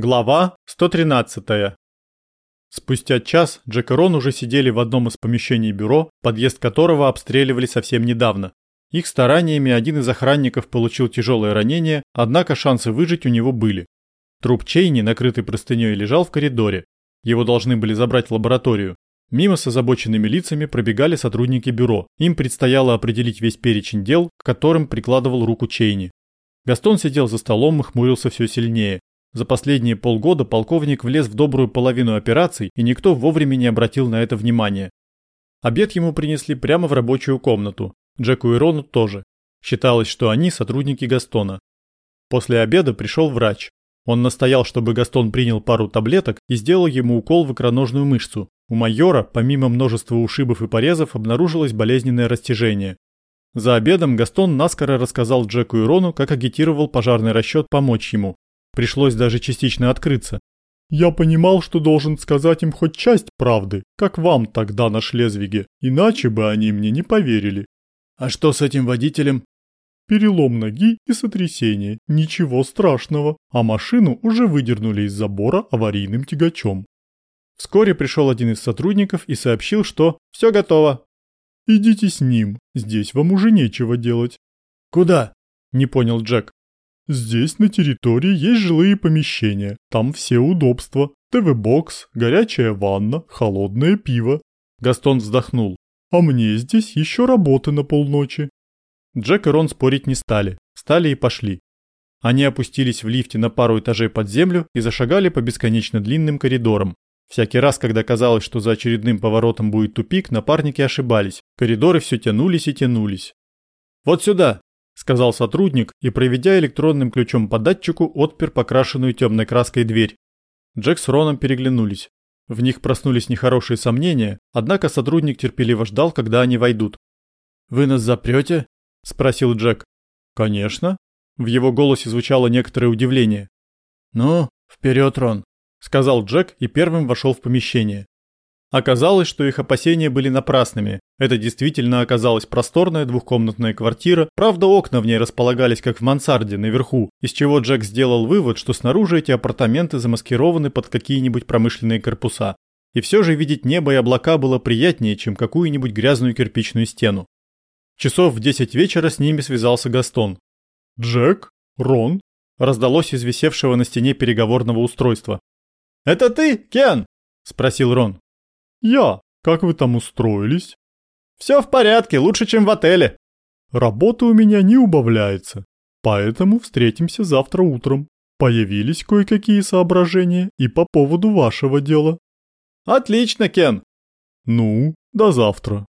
Глава 113. Спустя час Джек и Рон уже сидели в одном из помещений бюро, подъезд которого обстреливали совсем недавно. Их стараниями один из охранников получил тяжелое ранение, однако шансы выжить у него были. Труп Чейни, накрытый простыней, лежал в коридоре. Его должны были забрать в лабораторию. Мимо с озабоченными лицами пробегали сотрудники бюро. Им предстояло определить весь перечень дел, к которым прикладывал руку Чейни. Гастон сидел за столом и хмурился все сильнее. За последние полгода полковник влез в добрую половину операций, и никто вовремя не обратил на это внимания. Обед ему принесли прямо в рабочую комнату. Джеку и Рону тоже. Считалось, что они сотрудники Гастона. После обеда пришел врач. Он настоял, чтобы Гастон принял пару таблеток и сделал ему укол в икроножную мышцу. У майора, помимо множества ушибов и порезов, обнаружилось болезненное растяжение. За обедом Гастон наскоро рассказал Джеку и Рону, как агитировал пожарный расчет помочь ему, Пришлось даже частично открыться. Я понимал, что должен сказать им хоть часть правды, как вам тогда на Шлезвиге, иначе бы они мне не поверили. А что с этим водителем? Перелом ноги и сотрясение, ничего страшного, а машину уже выдернули из забора аварийным тягачом. Вскоре пришел один из сотрудников и сообщил, что все готово. «Идите с ним, здесь вам уже нечего делать». «Куда?» – не понял Джек. Здесь на территории есть жилые помещения, там все удобства. ТВ-бокс, горячая ванна, холодное пиво. Гастон вздохнул. А мне здесь еще работы на полночи. Джек и Рон спорить не стали, стали и пошли. Они опустились в лифте на пару этажей под землю и зашагали по бесконечно длинным коридорам. Всякий раз, когда казалось, что за очередным поворотом будет тупик, напарники ошибались. Коридоры все тянулись и тянулись. «Вот сюда!» Сказал сотрудник и, проведя электронным ключом по датчику, отпер покрашенную темной краской дверь. Джек с Роном переглянулись. В них проснулись нехорошие сомнения, однако сотрудник терпеливо ждал, когда они войдут. «Вы нас запрете?» – спросил Джек. «Конечно». В его голосе звучало некоторое удивление. «Ну, вперед, Рон», – сказал Джек и первым вошел в помещение. Оказалось, что их опасения были напрасными. Это действительно оказалась просторная двухкомнатная квартира, правда окна в ней располагались как в мансарде наверху, из чего Джек сделал вывод, что снаружи эти апартаменты замаскированы под какие-нибудь промышленные корпуса. И все же видеть небо и облака было приятнее, чем какую-нибудь грязную кирпичную стену. Часов в 10 вечера с ними связался Гастон. «Джек? Рон?» раздалось из висевшего на стене переговорного устройства. «Это ты, Кен?» – спросил Рон. «Я. Как вы там устроились?» «Все в порядке, лучше, чем в отеле». «Работа у меня не убавляется, поэтому встретимся завтра утром. Появились кое-какие соображения и по поводу вашего дела». «Отлично, Кен». «Ну, до завтра».